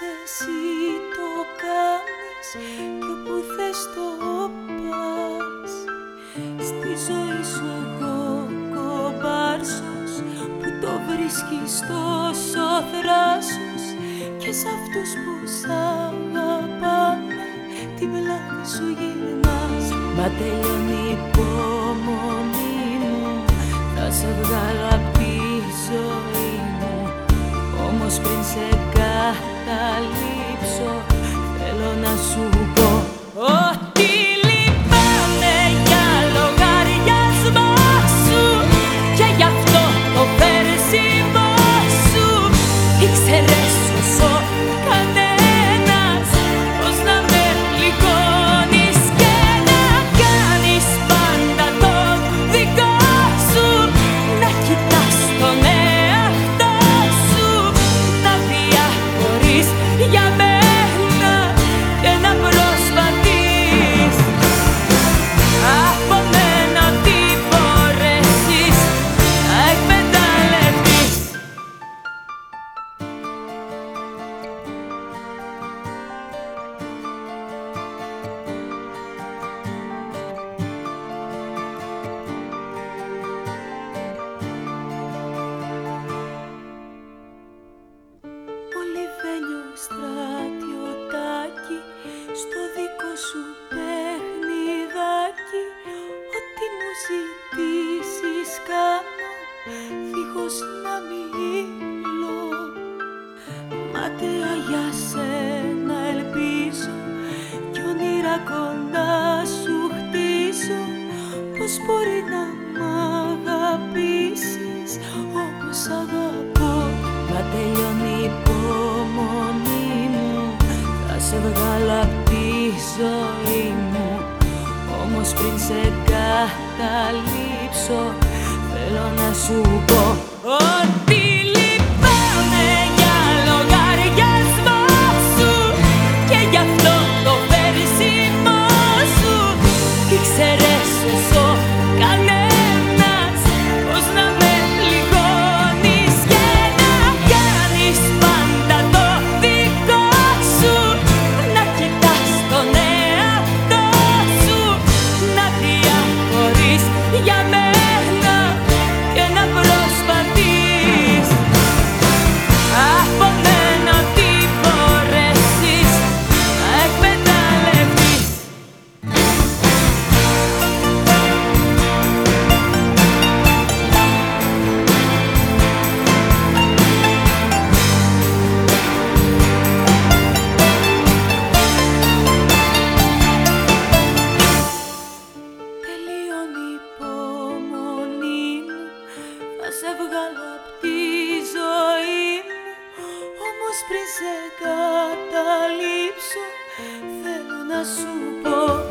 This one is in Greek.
εσύ το κάνεις κι όπου θες το πας Στη ζωή σου εγώ κομπάρσος που το βρίσκεις τόσο θράσος και σε αυτούς που σ' αγαπάνε την πλάτη σου γυρνάς Μα τελειώνει η υπομονή μου θα σε βγάλω απ' τη ζωή μου όμως πριν σε καταλήψω θέλω να σου πω ότι δίχως να μιλώ. Μάταια για σένα ελπίζω. Κι όνειρα κοντά σου χτίζω. Πως μπορεί να μ' αγαπήσεις όπως αγαπώ. Μα τελειώνει η υπομονή μου. Θα σε βγάλω απ' τη ζωή μου. Όμως πριν σε καταλήψω θέλω να σου πω σε βγάλω απ' τη ζωή μου Όμως πριν σε καταλήψω Θέλω να σου πω